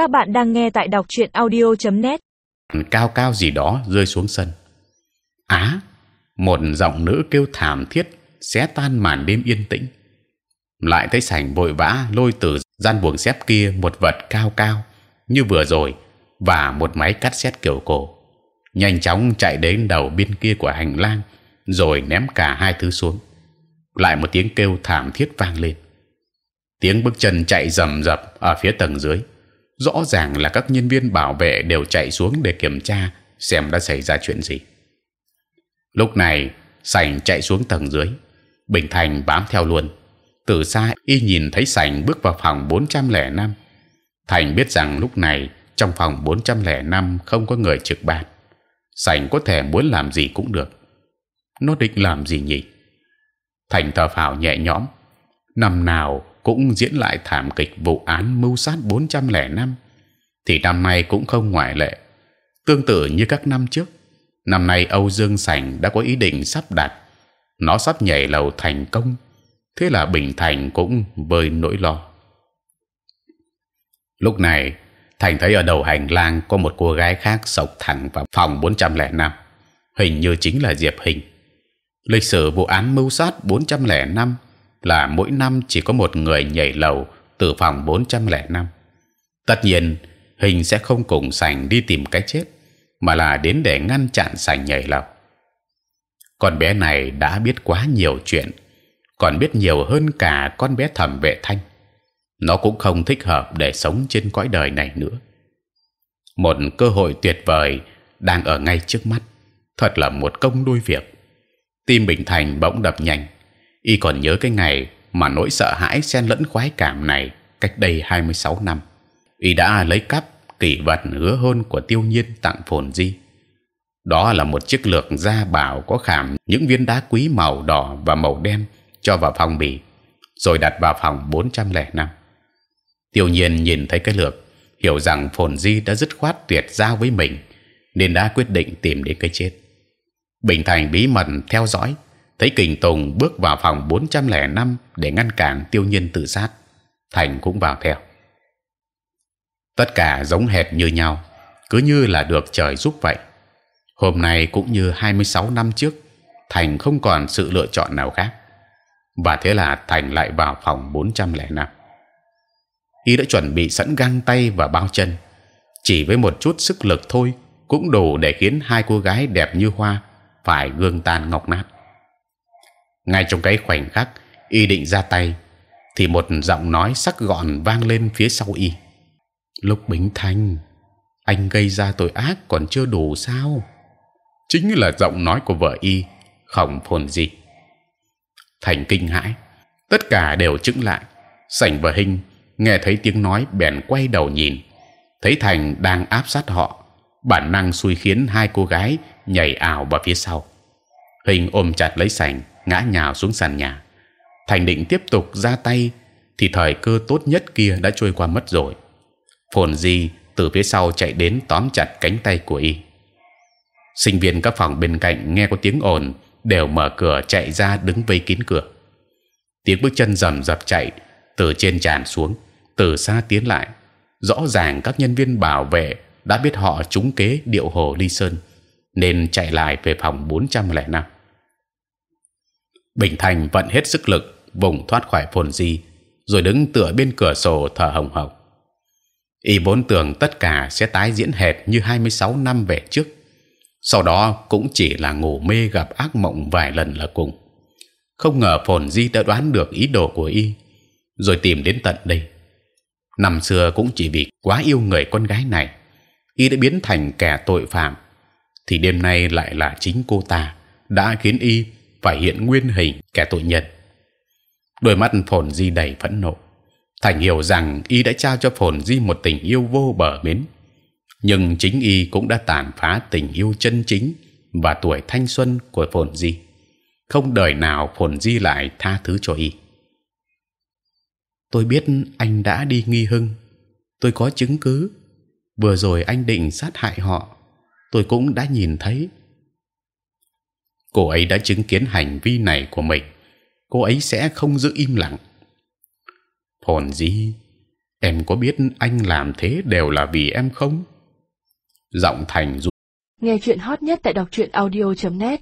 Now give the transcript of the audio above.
Các bạn đang nghe tại đọc truyện audio.net. cao cao gì đó rơi xuống sân. Á, một giọng nữ kêu thảm thiết xé tan màn đêm yên tĩnh. Lại thấy sảnh vội vã lôi từ gian buồng xếp kia một vật cao cao như vừa rồi và một máy cắt xét kiểu cổ. Nhanh chóng chạy đến đầu bên kia của hành lang rồi ném cả hai thứ xuống. Lại một tiếng kêu thảm thiết vang lên. Tiếng bước chân chạy rầm rập ở phía tầng dưới rõ ràng là các nhân viên bảo vệ đều chạy xuống để kiểm tra xem đã xảy ra chuyện gì. Lúc này, sảnh chạy xuống tầng dưới, Bình Thành bám theo luôn. Từ xa, y nhìn thấy sảnh bước vào phòng 405. Thành biết rằng lúc này trong phòng 405 không có người trực ban. Sảnh có thể muốn làm gì cũng được. Nó định làm gì nhỉ? Thành thở phào nhẹ nhõm. Năm nào cũng diễn lại thảm kịch vụ án mưu sát 405 thì năm nay cũng không ngoại lệ. Tương tự như các năm trước, năm nay Âu Dương Sành đã có ý định sắp đặt, nó sắp nhảy lầu thành công, thế là Bình Thành cũng vơi nỗi lo. Lúc này, Thành thấy ở đầu hành lang có một cô gái khác sộc thẳng vào phòng 405 hình như chính là Diệp Hình. Lịch sử vụ án mưu sát 405 là mỗi năm chỉ có một người nhảy lầu từ phòng 405. Tất nhiên, hình sẽ không cùng sành đi tìm cái chết, mà là đến để ngăn chặn sành nhảy lầu. Con bé này đã biết quá nhiều chuyện, còn biết nhiều hơn cả con bé thẩm vệ thanh. Nó cũng không thích hợp để sống trên cõi đời này nữa. Một cơ hội tuyệt vời đang ở ngay trước mắt, thật là một công đôi việc. Tim Bình Thành bỗng đập nhanh y còn nhớ cái ngày mà nỗi sợ hãi xen lẫn khoái cảm này cách đây 26 năm. Y đã lấy cắp kỷ vật hứa hôn của tiêu nhiên tặng phồn di. Đó là một chiếc lược da bảo có khảm, những viên đá quý màu đỏ và màu đen cho vào phong bì, rồi đặt vào phòng 405 tiêu nhiên nhìn thấy cái lược, hiểu rằng phồn di đã dứt khoát tuyệt giao với mình, nên đã quyết định tìm đến cái chết. Bình thành bí mật theo dõi thấy kình tùng bước vào phòng 405 để ngăn cản tiêu nhiên tự sát, thành cũng vào theo. Tất cả giống hệt như nhau, cứ như là được trời giúp vậy. Hôm nay cũng như 26 năm trước, thành không còn sự lựa chọn nào khác. Và thế là thành lại vào phòng 405 y đã chuẩn bị sẵn găng tay và bao chân. Chỉ với một chút sức lực thôi cũng đủ để khiến hai cô gái đẹp như hoa phải gương tan ngọc nát ngay trong cái khoảnh khắc y định ra tay, thì một giọng nói sắc gọn vang lên phía sau y. Lúc bính thanh, anh gây ra tội ác còn chưa đủ sao? Chính là giọng nói của vợ y khổng phồn gì. Thành kinh hãi, tất cả đều chững lại. Sảnh và hình nghe thấy tiếng nói bèn quay đầu nhìn. Thấy thành đang áp sát họ, bản năng xui khiến hai cô gái nhảy ảo vào phía sau. Hình ôm chặt lấy sảnh ngã nhào xuống sàn nhà. Thành định tiếp tục ra tay, thì thời cơ tốt nhất kia đã trôi qua mất rồi. Phồn Di từ phía sau chạy đến tóm chặt cánh tay của y. Sinh viên các phòng bên cạnh nghe có tiếng ồn đều mở cửa chạy ra đứng vây kín cửa. Tiếng bước chân rầm rập chạy từ trên tràn xuống, từ xa tiến lại. Rõ ràng các nhân viên bảo vệ đã biết họ trúng kế điệu hồ ly sơn, nên chạy lại về phòng 405. Bình Thành vận hết sức lực vùng thoát khỏi phồn di, rồi đứng tựa bên cửa sổ thở hồng hộc. Y vốn tưởng tất cả sẽ tái diễn hệt như 26 năm về trước, sau đó cũng chỉ là ngủ mê gặp ác mộng vài lần là cùng. Không ngờ phồn di đã đoán được ý đồ của Y, rồi tìm đến tận đây. Năm xưa cũng chỉ vì quá yêu người con gái này, Y đã biến thành kẻ tội phạm, thì đêm nay lại là chính cô ta đã khiến Y phải hiện nguyên hình kẻ tội nhân. Đôi mắt phồn di đầy phẫn nộ. Thành hiểu rằng y đã trao cho phồn di một tình yêu vô bờ bến, nhưng chính y cũng đã tàn phá tình yêu chân chính và tuổi thanh xuân của phồn di. Không đời nào phồn di lại tha thứ cho y. Tôi biết anh đã đi nghi hưng, tôi có chứng cứ. Vừa rồi anh định sát hại họ, tôi cũng đã nhìn thấy cô ấy đã chứng kiến hành vi này của mình. Cô ấy sẽ không giữ im lặng. Phồn gì em có biết anh làm thế đều là vì em không? Giọng thành Nghe chuyện hot nhất tại đọc truyện audio.net